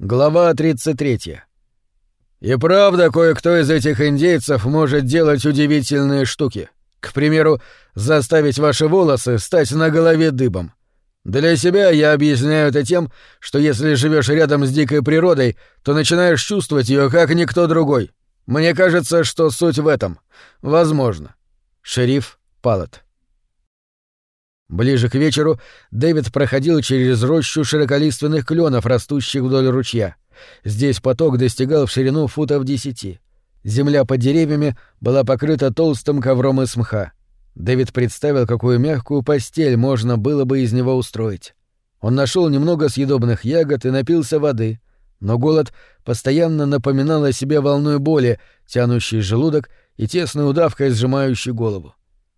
Глава 33. И правда, кое-кто из этих индейцев может делать удивительные штуки. К примеру, заставить ваши волосы стать на голове дыбом. Для себя я объясняю это тем, что если живешь рядом с дикой природой, то начинаешь чувствовать ее как никто другой. Мне кажется, что суть в этом. Возможно. Шериф Палат. Ближе к вечеру Дэвид проходил через рощу широколиственных кленов, растущих вдоль ручья. Здесь поток достигал в ширину футов десяти. Земля под деревьями была покрыта толстым ковром из мха. Дэвид представил, какую мягкую постель можно было бы из него устроить. Он нашел немного съедобных ягод и напился воды, но голод постоянно напоминал о себе волной боли, тянущей желудок и тесной удавкой, сжимающей голову.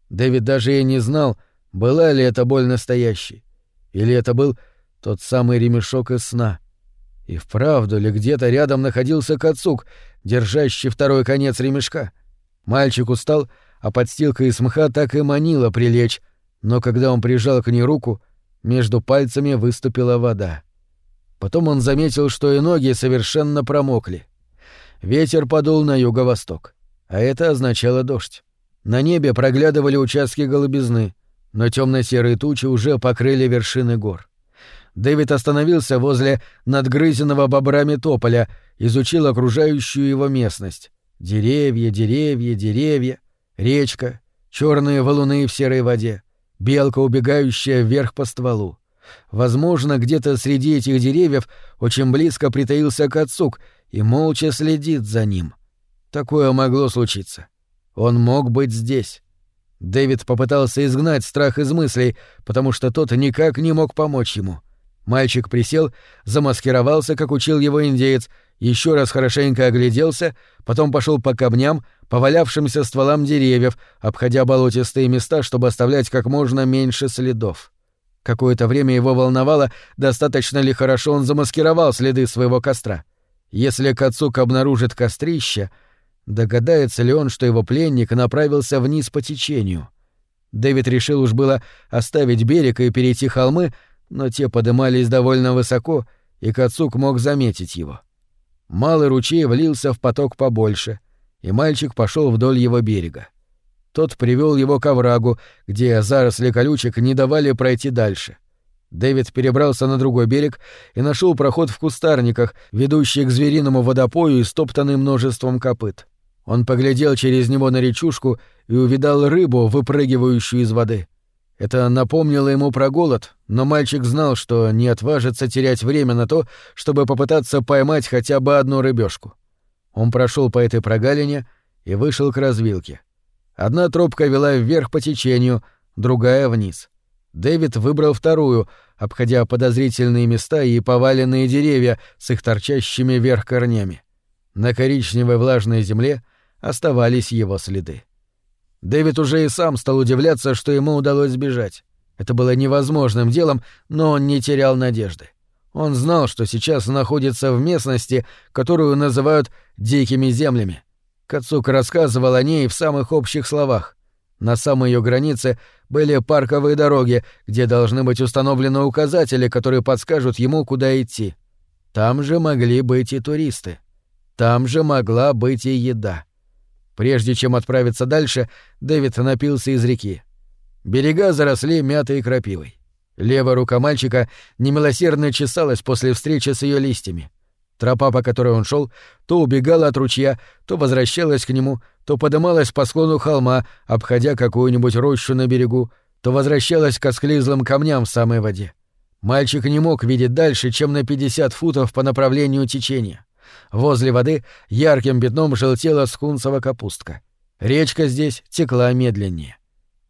Дэвид даже и не знал, была ли это боль настоящей? Или это был тот самый ремешок из сна? И вправду ли где-то рядом находился Кацук, держащий второй конец ремешка? Мальчик устал, а подстилка из мха так и манила прилечь, но когда он прижал к ней руку, между пальцами выступила вода. Потом он заметил, что и ноги совершенно промокли. Ветер подул на юго-восток, а это означало дождь. На небе проглядывали участки голубизны — но темно-серые тучи уже покрыли вершины гор. Дэвид остановился возле надгрызенного бобрами тополя, изучил окружающую его местность. Деревья, деревья, деревья, речка, черные валуны в серой воде, белка, убегающая вверх по стволу. Возможно, где-то среди этих деревьев очень близко притаился Кацук и молча следит за ним. Такое могло случиться. Он мог быть здесь. Дэвид попытался изгнать страх из мыслей, потому что тот никак не мог помочь ему. Мальчик присел, замаскировался, как учил его индеец, еще раз хорошенько огляделся, потом пошел по камням, повалявшимся стволам деревьев, обходя болотистые места, чтобы оставлять как можно меньше следов. Какое-то время его волновало, достаточно ли хорошо он замаскировал следы своего костра. Если Кацук обнаружит кострище — Догадается ли он, что его пленник направился вниз по течению? Дэвид решил уж было оставить берег и перейти холмы, но те подымались довольно высоко, и Кацук мог заметить его. Малый ручей влился в поток побольше, и мальчик пошел вдоль его берега. Тот привел его к оврагу, где заросли колючек не давали пройти дальше. Дэвид перебрался на другой берег и нашел проход в кустарниках, ведущий к звериному водопою и стоптанный множеством копыт. Он поглядел через него на речушку и увидал рыбу, выпрыгивающую из воды. Это напомнило ему про голод, но мальчик знал, что не отважится терять время на то, чтобы попытаться поймать хотя бы одну рыбешку. Он прошел по этой прогалине и вышел к развилке. Одна тропка вела вверх по течению, другая — вниз. Дэвид выбрал вторую, обходя подозрительные места и поваленные деревья с их торчащими вверх корнями. На коричневой влажной земле оставались его следы. Дэвид уже и сам стал удивляться, что ему удалось сбежать. Это было невозможным делом, но он не терял надежды. Он знал, что сейчас находится в местности, которую называют «дикими землями». Кацук рассказывал о ней в самых общих словах. На самой ее границе были парковые дороги, где должны быть установлены указатели, которые подскажут ему, куда идти. Там же могли быть и туристы. Там же могла быть и еда. Прежде чем отправиться дальше, Дэвид напился из реки. Берега заросли мятой крапивой. Левая рука мальчика немилосердно чесалась после встречи с ее листьями. Тропа, по которой он шел, то убегала от ручья, то возвращалась к нему, то подымалась по склону холма, обходя какую-нибудь рощу на берегу, то возвращалась к осклизлым камням в самой воде. Мальчик не мог видеть дальше, чем на 50 футов по направлению течения. Возле воды ярким пятном желтела скунсова капустка. Речка здесь текла медленнее.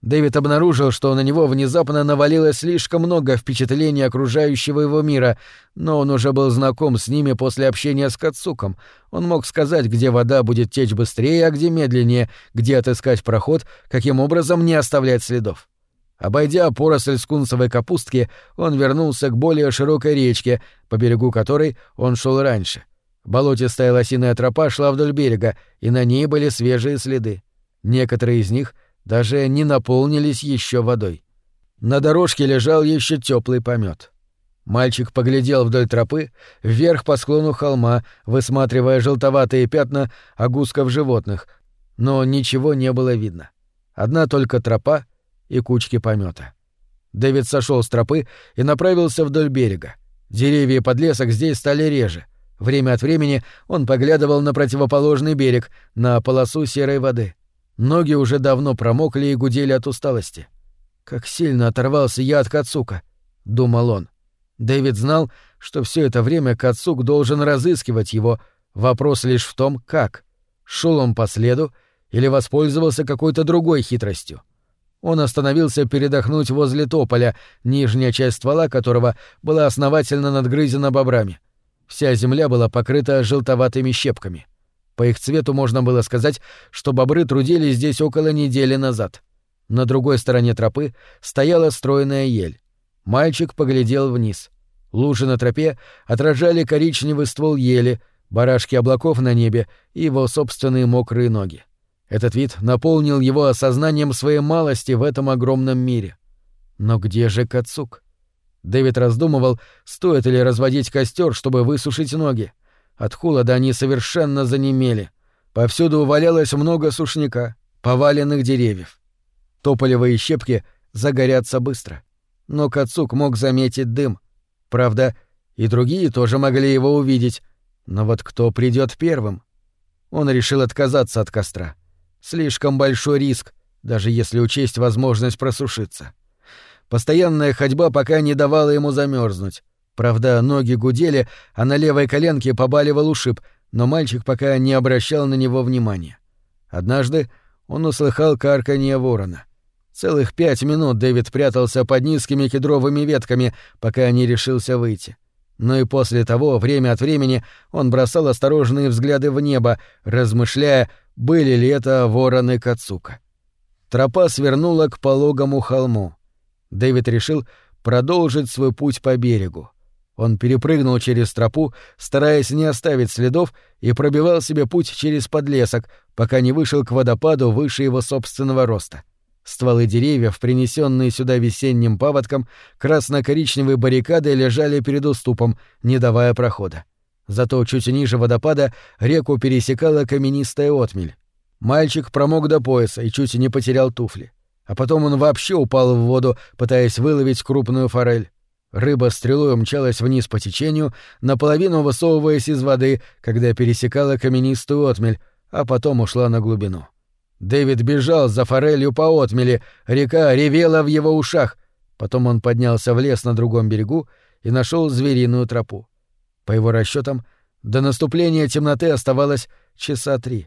Дэвид обнаружил, что на него внезапно навалилось слишком много впечатлений окружающего его мира, но он уже был знаком с ними после общения с Кацуком. Он мог сказать, где вода будет течь быстрее, а где медленнее, где отыскать проход, каким образом не оставлять следов. Обойдя поросль скунсовой капустки, он вернулся к более широкой речке, по берегу которой он шел раньше. Болотистая лосиная тропа шла вдоль берега, и на ней были свежие следы. Некоторые из них даже не наполнились еще водой. На дорожке лежал еще теплый помет. Мальчик поглядел вдоль тропы, вверх по склону холма, высматривая желтоватые пятна огусков животных, но ничего не было видно. Одна только тропа и кучки помета. Дэвид сошел с тропы и направился вдоль берега. Деревья и подлесок здесь стали реже. Время от времени он поглядывал на противоположный берег, на полосу серой воды. Ноги уже давно промокли и гудели от усталости. «Как сильно оторвался я от Кацука», — думал он. Дэвид знал, что все это время Кацук должен разыскивать его. Вопрос лишь в том, как. Шел он по следу или воспользовался какой-то другой хитростью. Он остановился передохнуть возле тополя, нижняя часть ствола которого была основательно надгрызена бобрами. Вся земля была покрыта желтоватыми щепками. По их цвету можно было сказать, что бобры трудились здесь около недели назад. На другой стороне тропы стояла стройная ель. Мальчик поглядел вниз. Лужи на тропе отражали коричневый ствол ели, барашки облаков на небе и его собственные мокрые ноги. Этот вид наполнил его осознанием своей малости в этом огромном мире. Но где же Кацук? Дэвид раздумывал, стоит ли разводить костер, чтобы высушить ноги. От холода они совершенно занемели. Повсюду валялось много сушняка, поваленных деревьев. Тополевые щепки загорятся быстро. Но Кацук мог заметить дым. Правда, и другие тоже могли его увидеть. Но вот кто придет первым? Он решил отказаться от костра. Слишком большой риск, даже если учесть возможность просушиться. Постоянная ходьба пока не давала ему замерзнуть. Правда, ноги гудели, а на левой коленке побаливал ушиб, но мальчик пока не обращал на него внимания. Однажды он услыхал карканье ворона. Целых пять минут Дэвид прятался под низкими кедровыми ветками, пока не решился выйти. Но и после того, время от времени, он бросал осторожные взгляды в небо, размышляя, были ли это вороны Кацука. Тропа свернула к пологому холму. Дэвид решил продолжить свой путь по берегу. Он перепрыгнул через тропу, стараясь не оставить следов, и пробивал себе путь через подлесок, пока не вышел к водопаду выше его собственного роста. Стволы деревьев, принесенные сюда весенним паводком, красно-коричневой баррикадой лежали перед уступом, не давая прохода. Зато чуть ниже водопада реку пересекала каменистая отмель. Мальчик промок до пояса и чуть не потерял туфли. А потом он вообще упал в воду, пытаясь выловить крупную форель. Рыба стрелой умчалась вниз по течению, наполовину высовываясь из воды, когда пересекала каменистую отмель, а потом ушла на глубину. Дэвид бежал за форелью по отмели, река ревела в его ушах. Потом он поднялся в лес на другом берегу и нашел звериную тропу. По его расчетам, до наступления темноты оставалось часа три.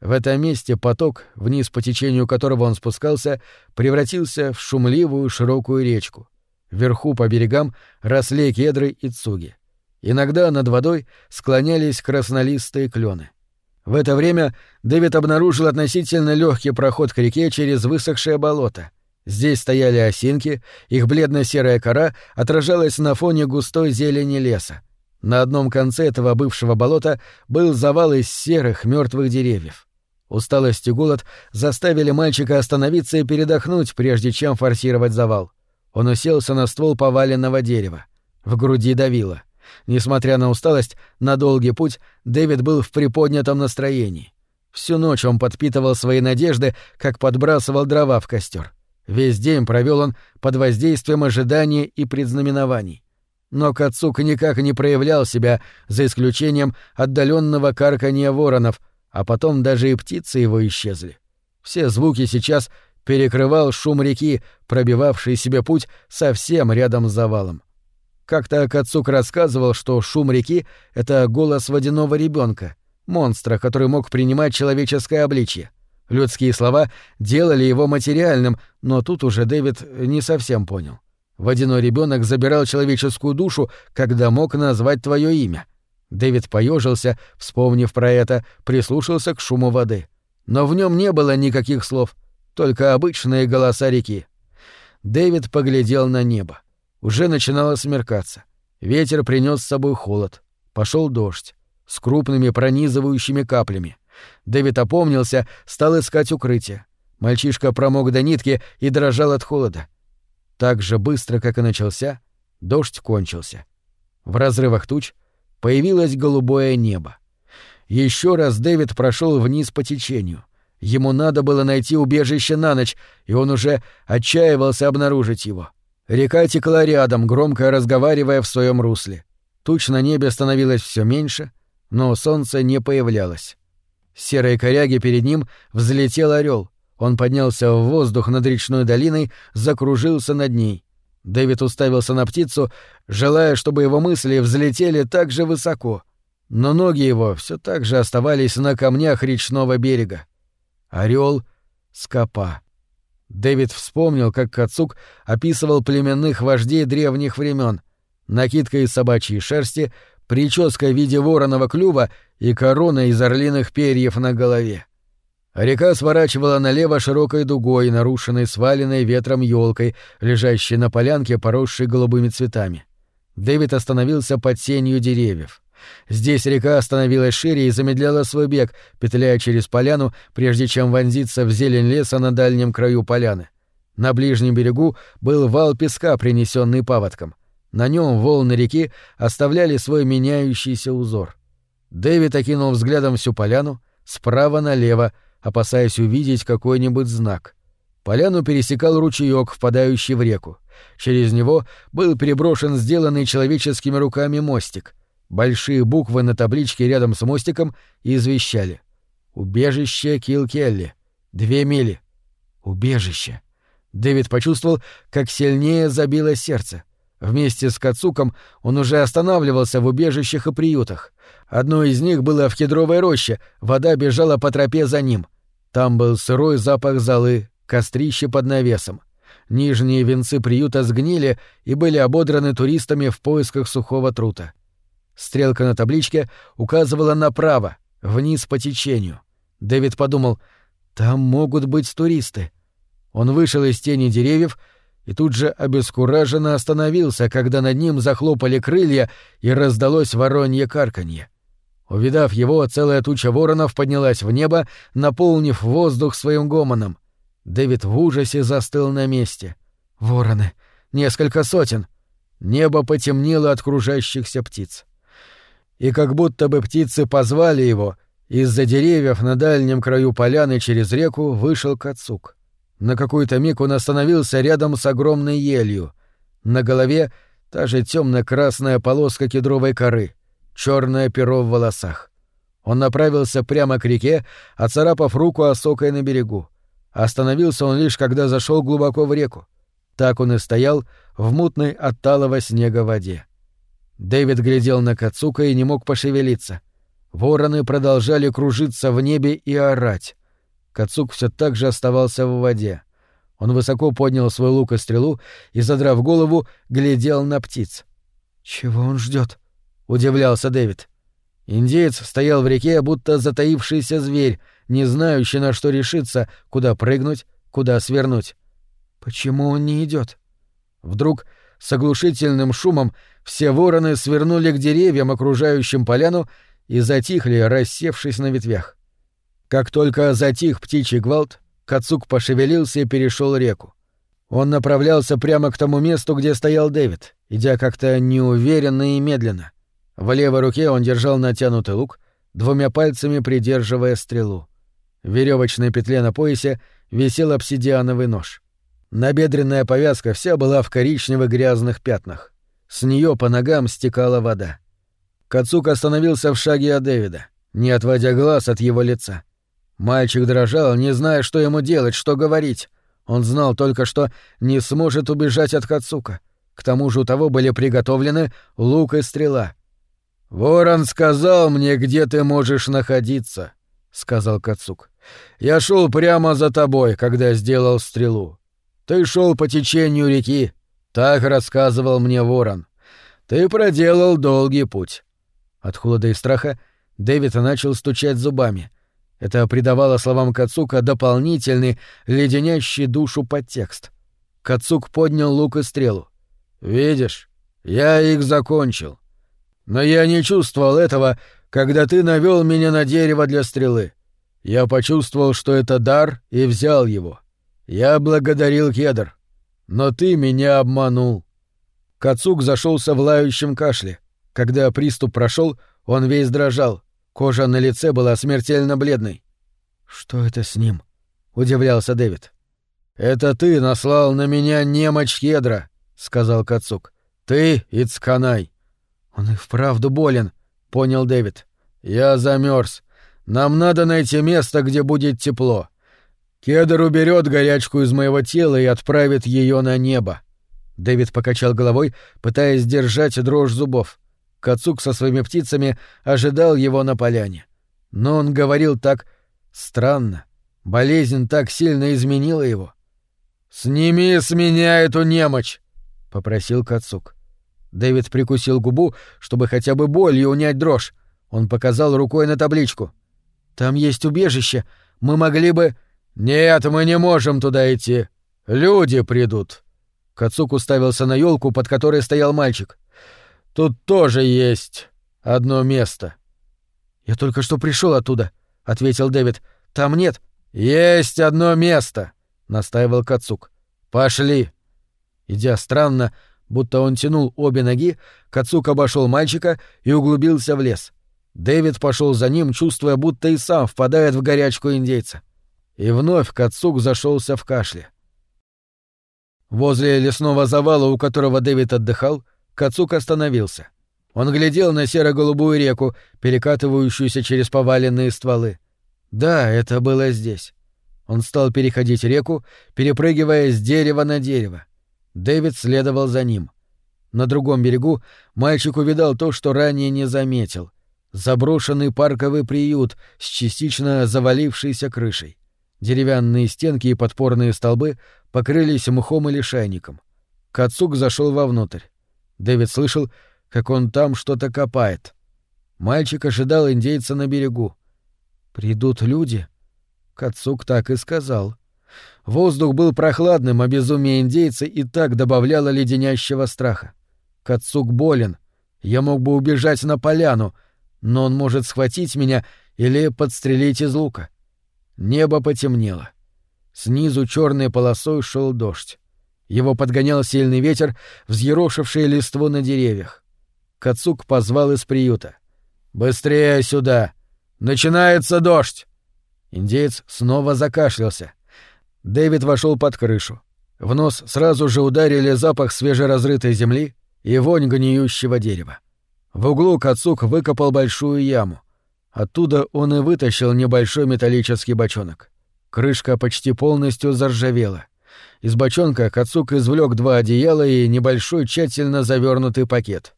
В этом месте поток, вниз по течению которого он спускался, превратился в шумливую широкую речку. Вверху по берегам росли кедры и цуги. Иногда над водой склонялись краснолистые клены. В это время Дэвид обнаружил относительно легкий проход к реке через высохшее болото. Здесь стояли осинки, их бледно-серая кора отражалась на фоне густой зелени леса. На одном конце этого бывшего болота был завал из серых мертвых деревьев. Усталость и голод заставили мальчика остановиться и передохнуть, прежде чем форсировать завал. Он уселся на ствол поваленного дерева. В груди давило. Несмотря на усталость, на долгий путь Дэвид был в приподнятом настроении. Всю ночь он подпитывал свои надежды, как подбрасывал дрова в костер. Весь день провел он под воздействием ожидания и предзнаменований. Но Кацук никак не проявлял себя, за исключением отдаленного карканья воронов, а потом даже и птицы его исчезли. Все звуки сейчас перекрывал шум реки, пробивавший себе путь совсем рядом с завалом. Как-то Кацук рассказывал, что шум реки — это голос водяного ребенка, монстра, который мог принимать человеческое обличье. Людские слова делали его материальным, но тут уже Дэвид не совсем понял. Водяной ребенок забирал человеческую душу, когда мог назвать твое имя. Дэвид поежился, вспомнив про это, прислушался к шуму воды. Но в нем не было никаких слов, только обычные голоса реки. Дэвид поглядел на небо. Уже начинало смеркаться. Ветер принес с собой холод. Пошел дождь с крупными пронизывающими каплями. Дэвид опомнился, стал искать укрытие. Мальчишка промок до нитки и дрожал от холода. Так же быстро, как и начался, Дождь кончился. В разрывах туч появилось голубое небо. Еще раз Дэвид прошел вниз по течению. Ему надо было найти убежище на ночь, и он уже отчаивался обнаружить его. Река текла рядом, громко разговаривая в своем русле. Туч на небе становилось все меньше, но солнце не появлялось. С серой коряги перед ним взлетел орел. Он поднялся в воздух над речной долиной, закружился над ней. Дэвид уставился на птицу, желая, чтобы его мысли взлетели так же высоко. Но ноги его все так же оставались на камнях речного берега. Орел Скопа. Дэвид вспомнил, как Кацук описывал племенных вождей древних времен. Накидка из собачьей шерсти, прическа в виде вороного клюва и корона из орлиных перьев на голове. Река сворачивала налево широкой дугой, нарушенной сваленной ветром елкой, лежащей на полянке, поросшей голубыми цветами. Дэвид остановился под сенью деревьев. Здесь река становилась шире и замедляла свой бег, петляя через поляну, прежде чем вонзиться в зелень леса на дальнем краю поляны. На ближнем берегу был вал песка, принесенный паводком. На нем волны реки оставляли свой меняющийся узор. Дэвид окинул взглядом всю поляну, справа налево, опасаясь увидеть какой-нибудь знак. Поляну пересекал ручеёк, впадающий в реку. Через него был переброшен сделанный человеческими руками мостик — Большие буквы на табличке рядом с мостиком извещали. «Убежище Килкелли. Две мили». «Убежище». Дэвид почувствовал, как сильнее забилось сердце. Вместе с Кацуком он уже останавливался в убежищах и приютах. Одно из них было в кедровой роще, вода бежала по тропе за ним. Там был сырой запах золы, кострище под навесом. Нижние венцы приюта сгнили и были ободраны туристами в поисках сухого трута. Стрелка на табличке указывала направо, вниз по течению. Дэвид подумал, там могут быть туристы. Он вышел из тени деревьев и тут же обескураженно остановился, когда над ним захлопали крылья и раздалось воронье карканье. Увидав его, целая туча воронов поднялась в небо, наполнив воздух своим гомоном. Дэвид в ужасе застыл на месте. Вороны. Несколько сотен. Небо потемнело от кружащихся птиц и как будто бы птицы позвали его, из-за деревьев на дальнем краю поляны через реку вышел Кацук. На какой-то миг он остановился рядом с огромной елью. На голове та же темно-красная полоска кедровой коры, черное перо в волосах. Он направился прямо к реке, оцарапав руку осокой на берегу. Остановился он лишь, когда зашел глубоко в реку. Так он и стоял в мутной от талого снега воде. Дэвид глядел на Кацука и не мог пошевелиться. Вороны продолжали кружиться в небе и орать. Кацук все так же оставался в воде. Он высоко поднял свой лук и стрелу и, задрав голову, глядел на птиц. «Чего он ждет? Удивлялся Дэвид. Индеец стоял в реке, будто затаившийся зверь, не знающий, на что решиться, куда прыгнуть, куда свернуть. Почему он не идет? Вдруг с оглушительным шумом все вороны свернули к деревьям, окружающим поляну, и затихли, рассевшись на ветвях. Как только затих птичий гвалт, Кацук пошевелился и перешел реку. Он направлялся прямо к тому месту, где стоял Дэвид, идя как-то неуверенно и медленно. В левой руке он держал натянутый лук, двумя пальцами придерживая стрелу. В веревочной петле на поясе висел обсидиановый нож. Набедренная повязка вся была в коричневых грязных пятнах. С нее по ногам стекала вода. Кацук остановился в шаге от Дэвида, не отводя глаз от его лица. Мальчик дрожал, не зная, что ему делать, что говорить. Он знал только, что не сможет убежать от Кацука. К тому же у того были приготовлены лук и стрела. «Ворон сказал мне, где ты можешь находиться», — сказал Кацук. «Я шел прямо за тобой, когда сделал стрелу. Ты шел по течению реки, так рассказывал мне ворон. Ты проделал долгий путь. От холода и страха Дэвид начал стучать зубами. Это придавало словам Кацука дополнительный, леденящий душу подтекст. Кацук поднял лук и стрелу. «Видишь, я их закончил. Но я не чувствовал этого, когда ты навел меня на дерево для стрелы. Я почувствовал, что это дар, и взял его. Я благодарил кедр. Но ты меня обманул. Кацук зашелся в лающем кашле. Когда приступ прошел, он весь дрожал. Кожа на лице была смертельно бледной. «Что это с ним?» — удивлялся Дэвид. «Это ты наслал на меня немочь Хедра», — сказал Кацук. «Ты и Цканай». «Он и вправду болен», — понял Дэвид. «Я замерз. Нам надо найти место, где будет тепло. Кедр уберет горячку из моего тела и отправит ее на небо». Дэвид покачал головой, пытаясь держать дрожь зубов. Кацук со своими птицами ожидал его на поляне. Но он говорил так странно. Болезнь так сильно изменила его. «Сними с меня эту немочь!» — попросил Кацук. Дэвид прикусил губу, чтобы хотя бы болью унять дрожь. Он показал рукой на табличку. «Там есть убежище. Мы могли бы...» «Нет, мы не можем туда идти. Люди придут». Кацук уставился на елку, под которой стоял мальчик. Тут тоже есть одно место. Я только что пришел оттуда, ответил Дэвид. Там нет. Есть одно место, настаивал Кацук. Пошли. Идя странно, будто он тянул обе ноги, Кацук обошел мальчика и углубился в лес. Дэвид пошел за ним, чувствуя, будто и сам впадает в горячку индейца. И вновь Кацук зашелся в кашле. Возле лесного завала, у которого Дэвид отдыхал, Кацук остановился. Он глядел на серо-голубую реку, перекатывающуюся через поваленные стволы. Да, это было здесь. Он стал переходить реку, перепрыгивая с дерева на дерево. Дэвид следовал за ним. На другом берегу мальчик увидал то, что ранее не заметил. Заброшенный парковый приют с частично завалившейся крышей. Деревянные стенки и подпорные столбы покрылись мхом или шайником. Кацук зашел вовнутрь. Дэвид слышал, как он там что-то копает. Мальчик ожидал индейца на берегу. «Придут люди?» Кацук так и сказал. Воздух был прохладным, а безумие индейца и так добавляло леденящего страха. Кацук болен. Я мог бы убежать на поляну, но он может схватить меня или подстрелить из лука. Небо потемнело. Снизу черной полосой шел дождь. Его подгонял сильный ветер, взъерошивший листву на деревьях. Кацук позвал из приюта. «Быстрее сюда! Начинается дождь!» Индеец снова закашлялся. Дэвид вошел под крышу. В нос сразу же ударили запах свежеразрытой земли и вонь гниющего дерева. В углу Кацук выкопал большую яму. Оттуда он и вытащил небольшой металлический бочонок. Крышка почти полностью заржавела. Из бочонка Кацук извлек два одеяла и небольшой тщательно завернутый пакет.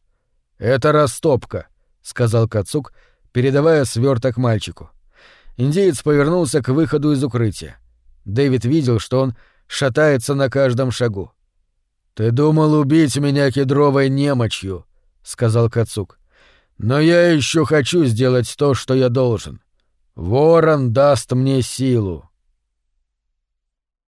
«Это растопка», — сказал Кацук, передавая сверток мальчику. Индеец повернулся к выходу из укрытия. Дэвид видел, что он шатается на каждом шагу. «Ты думал убить меня кедровой немочью», — сказал Кацук. «Но я еще хочу сделать то, что я должен. Ворон даст мне силу».